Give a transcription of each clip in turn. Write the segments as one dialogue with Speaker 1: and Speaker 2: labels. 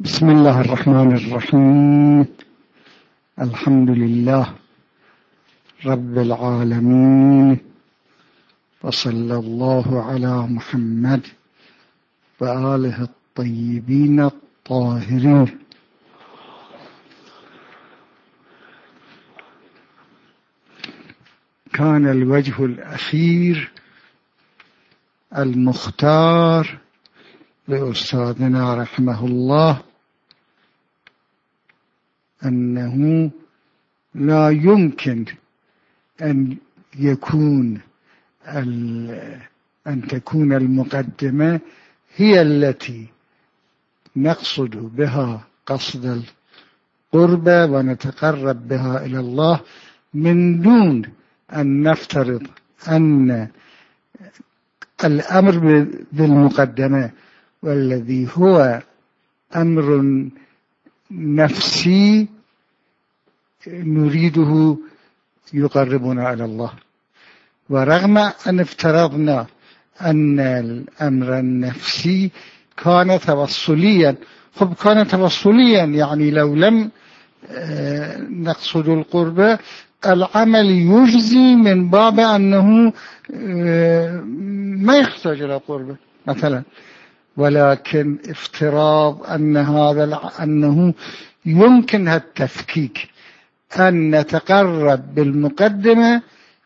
Speaker 1: بسم الله الرحمن الرحيم. الحمد لله رب العالمين وصلى الله على محمد وآله الطيبين الطاهرين. كان الوجه الأخير المختار لأستاذنا رحمه الله أنه لا يمكن أن يكون أن تكون المقدمة هي التي نقصد بها قصد القربة ونتقرب بها إلى الله من دون أن نفترض أن الأمر بالمقدمة والذي هو أمر نفسي نريده يقربنا على الله. ورغم أن افترضنا أن الأمر النفسي كان توصليا خب كان توصليا يعني لو لم آه، نقصد القربة العمل يجزي من باب أنه آه، ما يحتاج إلى قربة مثلا. ولكن افتراض أن هذا أنه يمكن التفكيك أن نتقرب بالمقدمة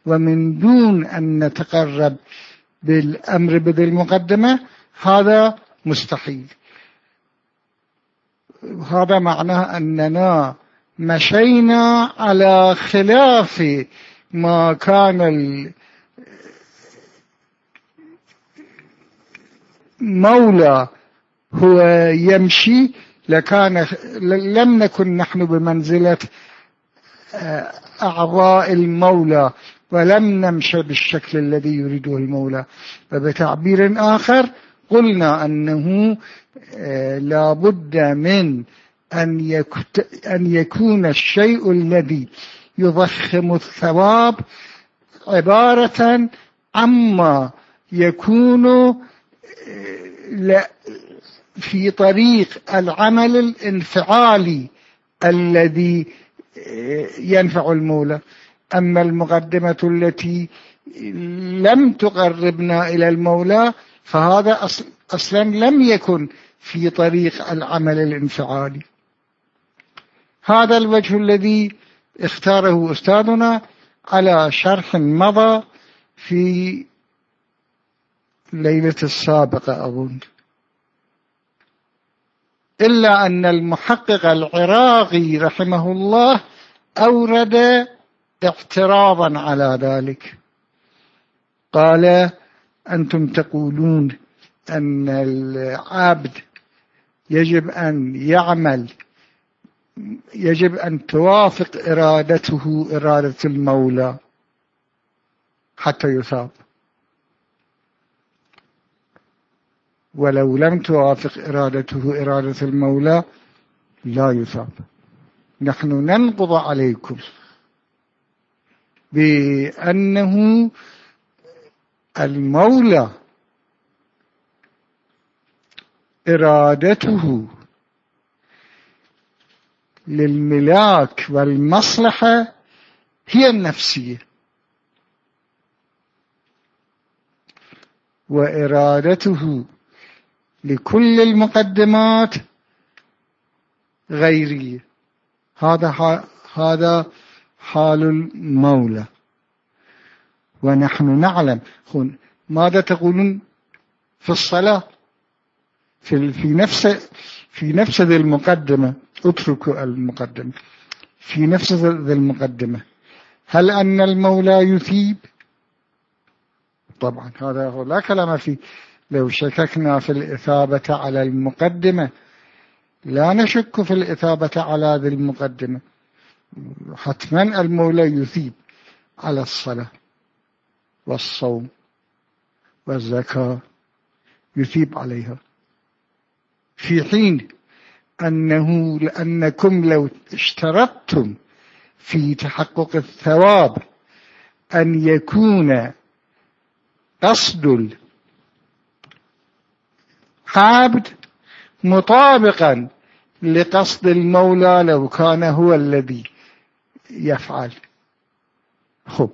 Speaker 1: ومن دون أن نتقرب بالأمر بالمقدمة هذا مستحيل. هذا معناه أننا مشينا على خلاف ما كان المولى هو يمشي لكان لم نكن نحن بمنزلة آه، أعضاء المولى ولم نمشي بالشكل الذي يريده المولى. فبتعبير آخر قلنا أنه آه، لا بد من أن, أن يكون الشيء الذي يضخم الثواب عبارة عما يكون في طريق العمل الانفعالي الذي آه، ينفع المولى. أما المقدمة التي لم تقربنا إلى المولى فهذا أصلا لم يكن في طريق العمل الانفعالي هذا الوجه الذي اختاره أستاذنا على شرح مضى في ليلة السابقة أظن. إلا أن المحقق العراقي رحمه الله أورد اعتراضا على ذلك. قال أنتم تقولون أن العبد يجب أن يعمل يجب أن توافق إرادته إرادة المولى حتى يثاب. ولو لم توافق إرادته إرادة المولى لا يثاب. نحن ننقض عليكم بأنه المولى إرادته للملاك والمصلحة هي النفسية. وإرادته لكل المقدمات غيرية هذا هذا حال المولى. ونحن نعلم. ماذا تقولون في الصلاة؟ في في نفس في نفس ذي المقدمة. اتركوا المقدمة. في نفس ذي المقدمة. هل أن المولى يثيب؟ طبعا هذا لا كلام فيه. لو شككنا في الإثابة على المقدمة لا نشك في الإثابة على ذي المقدمة. حتما المولى يثيب على الصلاة والصوم والزكاة يثيب عليها. في حين أنه لأنكم لو اشترطتم في تحقق الثواب أن يكون قصد العبد مطابقا لقصد المولى لو كان هو الذي يفعل. خب.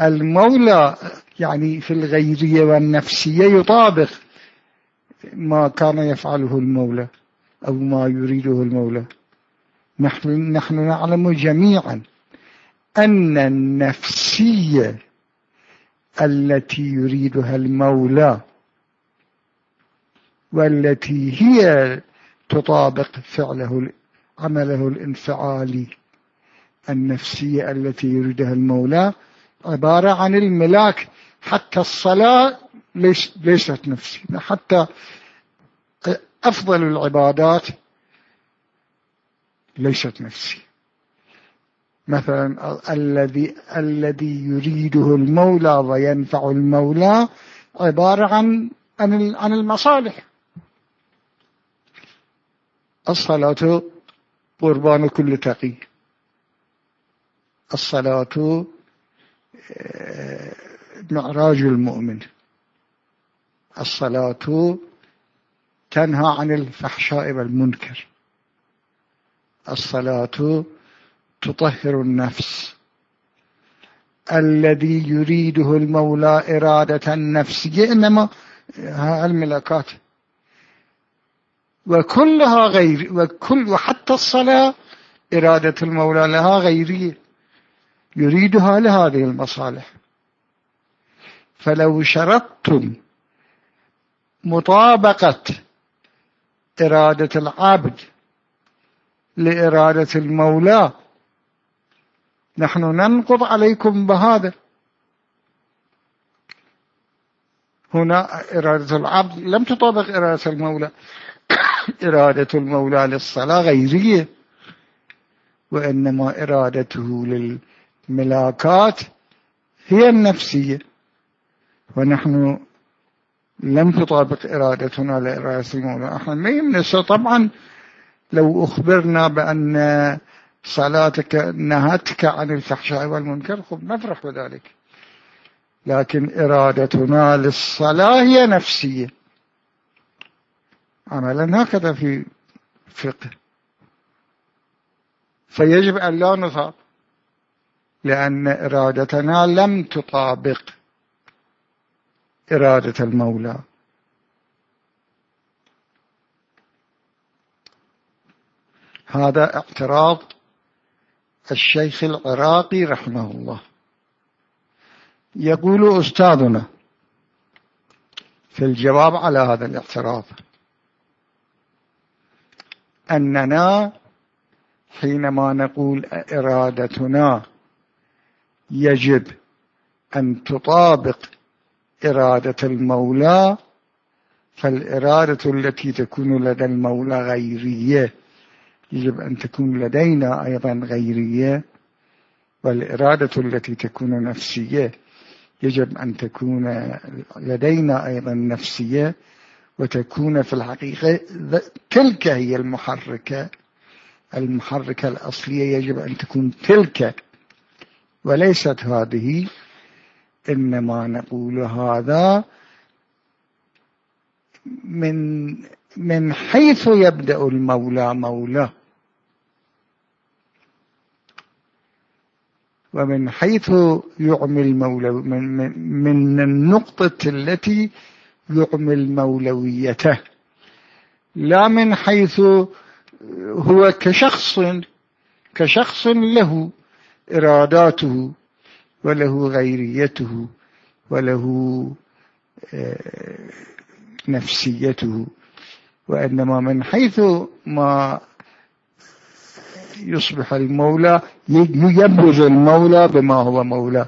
Speaker 1: المولى يعني في الغيرية والنفسية يطابق ما كان يفعله المولى أو ما يريده المولى. نحن, نحن نعلم جميعا أن النفسية التي يريدها المولى والتي هي تطابق فعله عمله الانفعالي النفسية التي يريدها المولى عبارة عن الملاك حتى الصلاة ليس ليست نفسي حتى أفضل العبادات ليست نفسي مثلا الذي الذي يريده المولى وينفع المولى عبارة عن عن المصالح. الصلاة قربان كل تقي. الصلاة آه، معراج المؤمن. الصلاة تنهى عن الفحشاء والمنكر. الصلاة تطهر النفس. الذي يريده المولى إرادة النفسية إنما الملكات وكلها غير وكل وحتى الصلاة إرادة المولى لها غيرية. يريدها لهذه المصالح. فلو شرطتم مطابقة إرادة العبد لإرادة المولى نحن ننقض عليكم بهذا. هنا إرادة العبد لم تطابق إرادة المولى. إرادة المولى للصلاة غيرية وإنما إرادته للملاكات هي النفسية. ونحن لم تطابق إرادتنا لإرادة المولى إحنا ما يمنسه طبعا لو أخبرنا بأن صلاتك نهتك عن الفحشاء والمنكر خب نفرح بذلك. لكن إرادتنا للصلاة هي نفسية. عملا هكذا في فقه. فيجب أن لا نصاب لأن إرادتنا لم تطابق إرادة المولى. هذا اعتراض الشيخ العراقي رحمه الله. يقول أستاذنا في الجواب على هذا الاعتراض أننا حينما نقول إرادتنا يجب أن تطابق إرادة المولى فالإرادة التي تكون لدى المولى غيرية يجب أن تكون لدينا أيضا غيرية والإرادة التي تكون نفسية يجب أن تكون لدينا أيضا نفسية. وتكون في الحقيقة تلك هي المحركة المحركة الأصلية يجب أن تكون تلك. وليست هذه إنما نقول هذا من من حيث يبدأ المولى مولاه ومن حيث يعمل المولى من, من, من النقطة التي يعمل مولويته لا من حيث هو كشخص كشخص له إراداته وله غيريته وله آه، نفسيته. وإنما من حيث ما يصبح المولى يبرز المولى بما هو مولى.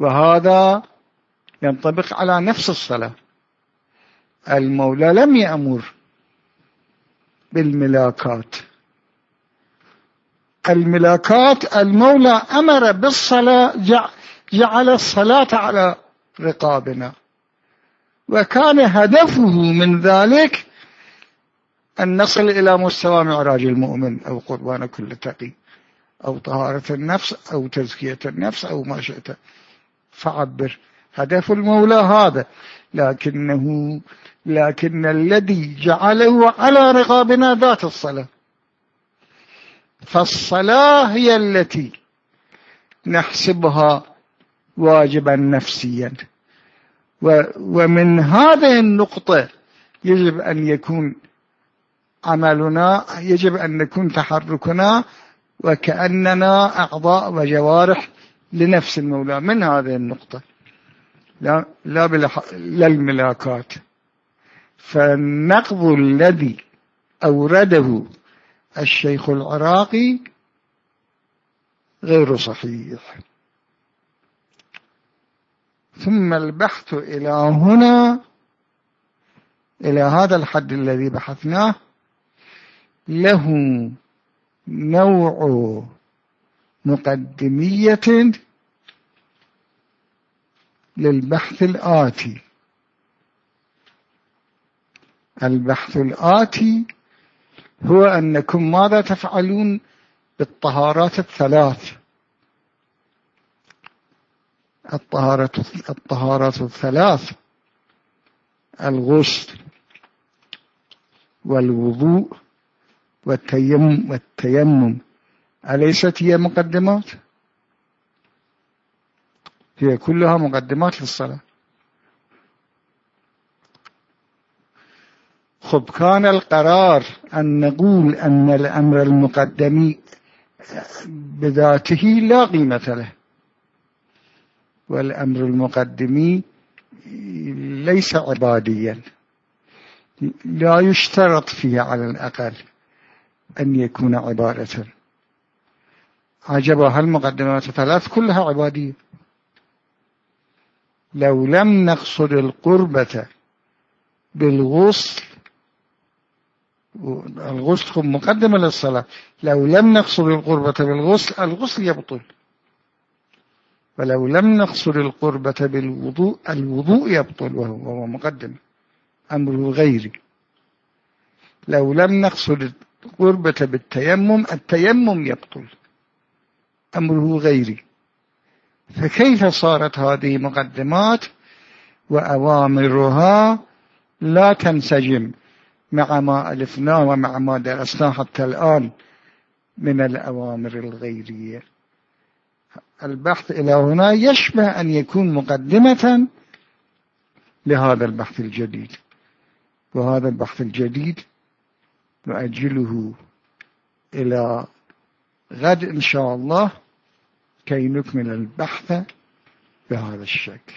Speaker 1: وهذا ينطبق على نفس الصلاة. المولى لم يأمر بالملاكات الملاكات المولى أمر بالصلاة جعل الصلاة على رقابنا. وكان هدفه من ذلك أن نصل إلى مستوى معراج المؤمن أو قربان كل تقي أو طهارة النفس أو تزكية النفس أو ما شئت. فعبر. هدف المولى هذا. لكنه لكن الذي جعله على رقابنا ذات الصلاة. فالصلاة هي التي نحسبها واجبا نفسيا. ومن هذه النقطة يجب أن يكون عملنا يجب أن نكون تحركنا وكأننا أعضاء وجوارح لنفس المولى. من هذه النقطة؟ لا, لا, لا الملاكات فالنقض الذي أورده الشيخ العراقي غير صحيح. ثم البحث إلى هنا إلى هذا الحد الذي بحثناه. له نوع مقدمية للبحث الآتي. البحث الآتي هو أنكم ماذا تفعلون بالطهارات الثلاث؟ الطهارة الطهارات الثلاث الغسل والوضوء والتيمم والتيمم. أليست هي مقدمات؟ هي كلها مقدمات للصلاة. خب كان القرار أن نقول أن الأمر المقدم بذاته لا قيمة له. والأمر المقدم ليس عباديا. لا يشترط فيه على الأقل أن يكون عبادة. عجبها المقدمات الثلاث كلها عبادية. لو لم نقصد القربة بالغسل الغسل مقدمة للصلاة. لو لم نقصد القربة بالغسل الغسل يبطل. ولو لم نقصد القربة بالوضوء الوضوء يبطل وهو مقدم. أمره غيري. لو لم نقصد القربة بالتيمم التيمم يبطل. أمره غيري. فكيف صارت هذه مقدمات وأوامرها؟ لا تنسجم مع ما ألفناه ومع ما درسناه حتى الآن من الأوامر الغيرية. البحث إلى هنا يشبه أن يكون مقدمة لهذا البحث الجديد. وهذا البحث الجديد نؤجله إلى غد إن شاء الله. كي نكمل البحث بهذا الشكل.